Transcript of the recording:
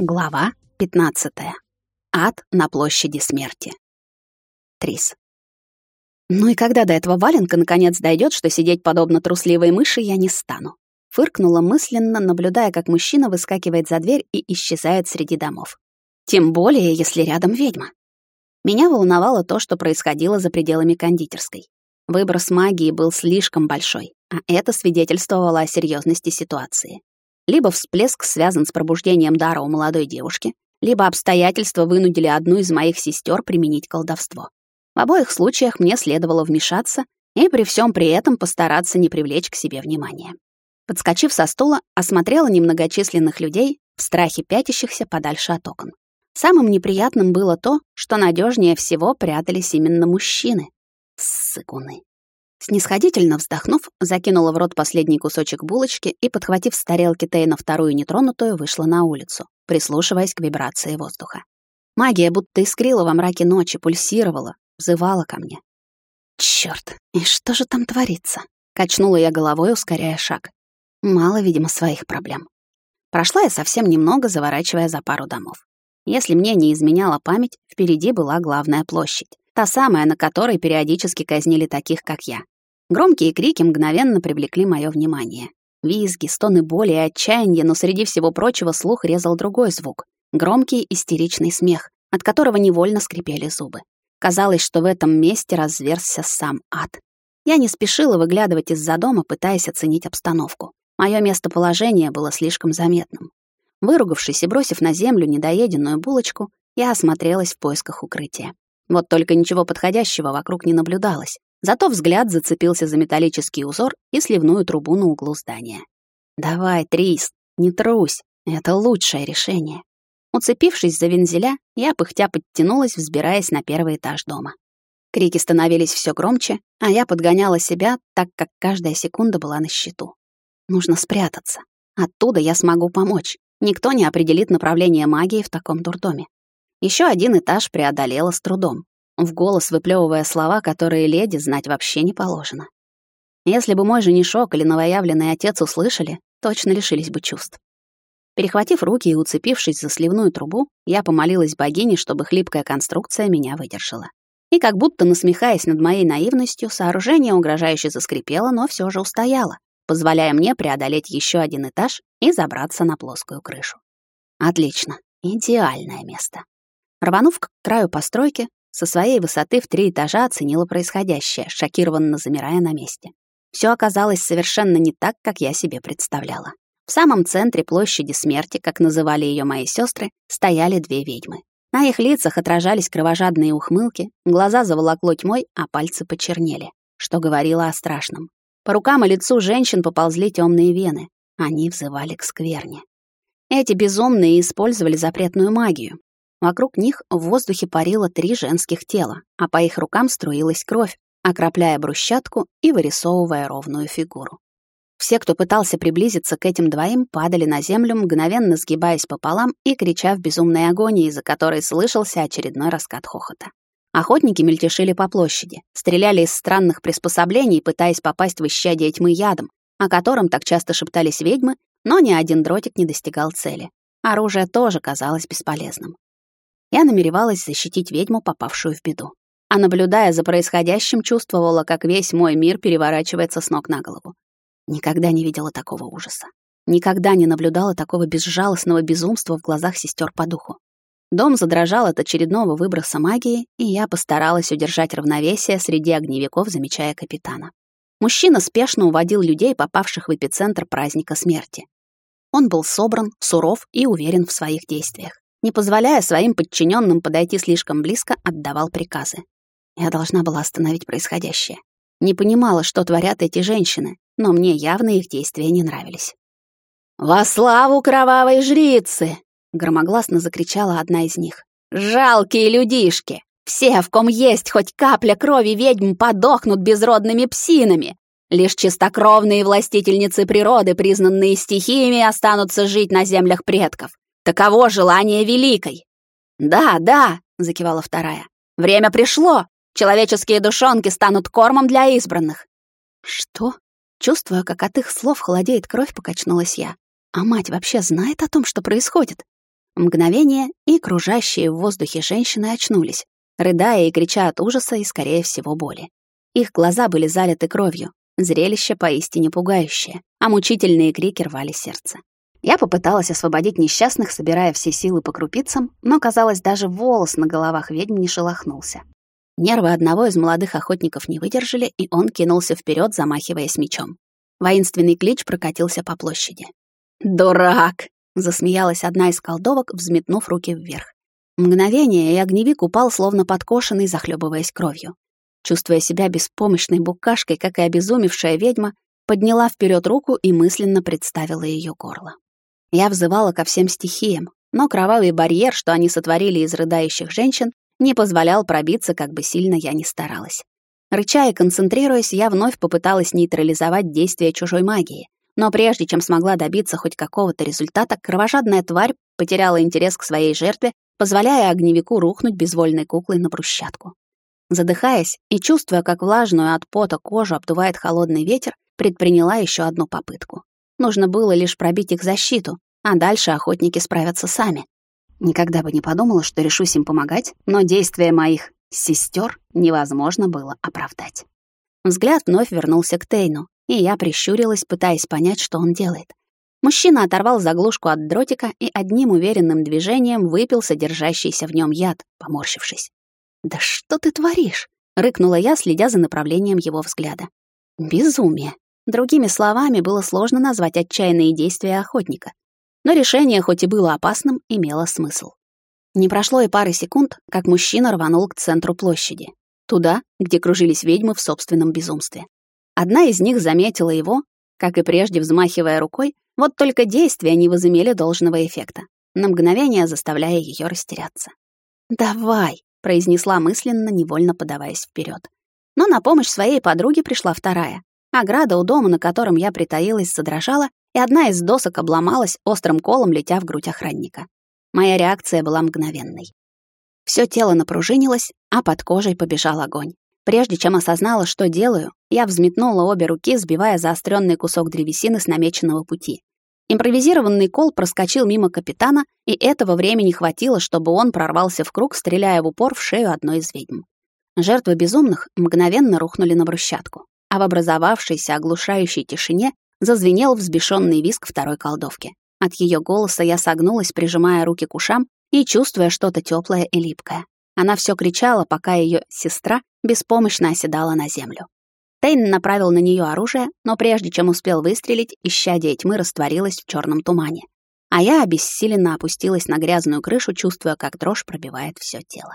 Глава 15. Ад на площади смерти. Трис. Ну и когда до этого валенка наконец дойдет, что сидеть подобно трусливой мыши я не стану. Фыркнула мысленно, наблюдая, как мужчина выскакивает за дверь и исчезает среди домов. Тем более, если рядом ведьма. Меня волновало то, что происходило за пределами кондитерской. Выброс магии был слишком большой, а это свидетельствовало о серьезности ситуации. Либо всплеск связан с пробуждением дара у молодой девушки, либо обстоятельства вынудили одну из моих сестер применить колдовство. В обоих случаях мне следовало вмешаться и при всем при этом постараться не привлечь к себе внимания. Подскочив со стула, осмотрела немногочисленных людей, в страхе пятящихся подальше от окон. Самым неприятным было то, что надежнее всего прятались именно мужчины. Ссыкуны. Снисходительно вздохнув, закинула в рот последний кусочек булочки и, подхватив с тарелки Тейна вторую нетронутую, вышла на улицу, прислушиваясь к вибрации воздуха. Магия будто искрила во мраке ночи, пульсировала, взывала ко мне. Чёрт, и что же там творится? Качнула я головой, ускоряя шаг. Мало, видимо, своих проблем. Прошла я совсем немного, заворачивая за пару домов. Если мне не изменяла память, впереди была главная площадь, та самая, на которой периодически казнили таких, как я. Громкие крики мгновенно привлекли мое внимание. Визги, стоны боли и отчаяния, но среди всего прочего слух резал другой звук. Громкий истеричный смех, от которого невольно скрипели зубы. Казалось, что в этом месте разверзся сам ад. Я не спешила выглядывать из-за дома, пытаясь оценить обстановку. Мое местоположение было слишком заметным. Выругавшись и бросив на землю недоеденную булочку, я осмотрелась в поисках укрытия. Вот только ничего подходящего вокруг не наблюдалось. Зато взгляд зацепился за металлический узор и сливную трубу на углу здания. «Давай, Трис, не трусь, это лучшее решение». Уцепившись за вензеля, я пыхтя подтянулась, взбираясь на первый этаж дома. Крики становились все громче, а я подгоняла себя, так как каждая секунда была на счету. Нужно спрятаться. Оттуда я смогу помочь. Никто не определит направление магии в таком дурдоме. Еще один этаж преодолела с трудом в голос выплевывая слова, которые леди знать вообще не положено. Если бы мой женишок или новоявленный отец услышали, точно лишились бы чувств. Перехватив руки и уцепившись за сливную трубу, я помолилась богине, чтобы хлипкая конструкция меня выдержала. И как будто насмехаясь над моей наивностью, сооружение угрожающе заскрипело, но все же устояло, позволяя мне преодолеть еще один этаж и забраться на плоскую крышу. Отлично, идеальное место. Рванув к краю постройки, со своей высоты в три этажа оценила происходящее, шокированно замирая на месте. Все оказалось совершенно не так, как я себе представляла. В самом центре площади смерти, как называли ее мои сестры, стояли две ведьмы. На их лицах отражались кровожадные ухмылки, глаза заволокло тьмой, а пальцы почернели, что говорило о страшном. По рукам и лицу женщин поползли темные вены. Они взывали к скверне. Эти безумные использовали запретную магию, Вокруг них в воздухе парило три женских тела, а по их рукам струилась кровь, окропляя брусчатку и вырисовывая ровную фигуру. Все, кто пытался приблизиться к этим двоим, падали на землю, мгновенно сгибаясь пополам и крича в безумной агонии, за которой слышался очередной раскат хохота. Охотники мельтешили по площади, стреляли из странных приспособлений, пытаясь попасть в исчадие тьмы ядом, о котором так часто шептались ведьмы, но ни один дротик не достигал цели. Оружие тоже казалось бесполезным. Я намеревалась защитить ведьму, попавшую в беду. А наблюдая за происходящим, чувствовала, как весь мой мир переворачивается с ног на голову. Никогда не видела такого ужаса. Никогда не наблюдала такого безжалостного безумства в глазах сестер по духу. Дом задрожал от очередного выброса магии, и я постаралась удержать равновесие среди огневиков, замечая капитана. Мужчина спешно уводил людей, попавших в эпицентр праздника смерти. Он был собран, суров и уверен в своих действиях не позволяя своим подчиненным подойти слишком близко, отдавал приказы. Я должна была остановить происходящее. Не понимала, что творят эти женщины, но мне явно их действия не нравились. «Во славу кровавой жрицы!» — громогласно закричала одна из них. «Жалкие людишки! Все, в ком есть хоть капля крови ведьм, подохнут безродными псинами! Лишь чистокровные властительницы природы, признанные стихиями, останутся жить на землях предков. Таково желание великой. Да, да, закивала вторая. Время пришло. Человеческие душонки станут кормом для избранных. Что? Чувствуя, как от их слов холодеет кровь, покачнулась я. А мать вообще знает о том, что происходит? Мгновение, и кружащие в воздухе женщины очнулись, рыдая и крича от ужаса и, скорее всего, боли. Их глаза были залиты кровью, зрелище поистине пугающее, а мучительные крики рвали сердце. Я попыталась освободить несчастных, собирая все силы по крупицам, но, казалось, даже волос на головах ведьм не шелохнулся. Нервы одного из молодых охотников не выдержали, и он кинулся вперед, замахиваясь мечом. Воинственный клич прокатился по площади. «Дурак!» — засмеялась одна из колдовок, взметнув руки вверх. Мгновение, и огневик упал, словно подкошенный, захлебываясь кровью. Чувствуя себя беспомощной букашкой, как и обезумевшая ведьма, подняла вперед руку и мысленно представила ее горло. Я взывала ко всем стихиям, но кровавый барьер, что они сотворили из рыдающих женщин, не позволял пробиться, как бы сильно я ни старалась. Рыча и концентрируясь, я вновь попыталась нейтрализовать действие чужой магии. Но прежде чем смогла добиться хоть какого-то результата, кровожадная тварь потеряла интерес к своей жертве, позволяя огневику рухнуть безвольной куклой на брусчатку. Задыхаясь и чувствуя, как влажную от пота кожу обдувает холодный ветер, предприняла еще одну попытку. Нужно было лишь пробить их защиту, а дальше охотники справятся сами. Никогда бы не подумала, что решусь им помогать, но действия моих сестер невозможно было оправдать. Взгляд вновь вернулся к Тейну, и я прищурилась, пытаясь понять, что он делает. Мужчина оторвал заглушку от дротика и одним уверенным движением выпил содержащийся в нем яд, поморщившись. «Да что ты творишь?» — рыкнула я, следя за направлением его взгляда. «Безумие!» Другими словами, было сложно назвать отчаянные действия охотника. Но решение, хоть и было опасным, имело смысл. Не прошло и пары секунд, как мужчина рванул к центру площади. Туда, где кружились ведьмы в собственном безумстве. Одна из них заметила его, как и прежде взмахивая рукой, вот только действия не возымели должного эффекта, на мгновение заставляя ее растеряться. «Давай», — произнесла мысленно, невольно подаваясь вперед. Но на помощь своей подруге пришла вторая, Ограда у дома, на котором я притаилась, задрожала, и одна из досок обломалась, острым колом летя в грудь охранника. Моя реакция была мгновенной. Всё тело напружинилось, а под кожей побежал огонь. Прежде чем осознала, что делаю, я взметнула обе руки, сбивая заострённый кусок древесины с намеченного пути. Импровизированный кол проскочил мимо капитана, и этого времени хватило, чтобы он прорвался в круг, стреляя в упор в шею одной из ведьм. Жертвы безумных мгновенно рухнули на брусчатку а в образовавшейся оглушающей тишине зазвенел взбешенный виск второй колдовки. От ее голоса я согнулась, прижимая руки к ушам и чувствуя что-то теплое и липкое. Она все кричала, пока ее сестра беспомощно оседала на землю. Тейн направил на нее оружие, но прежде чем успел выстрелить, исчадие тьмы растворилось в черном тумане. А я обессиленно опустилась на грязную крышу, чувствуя, как дрожь пробивает все тело.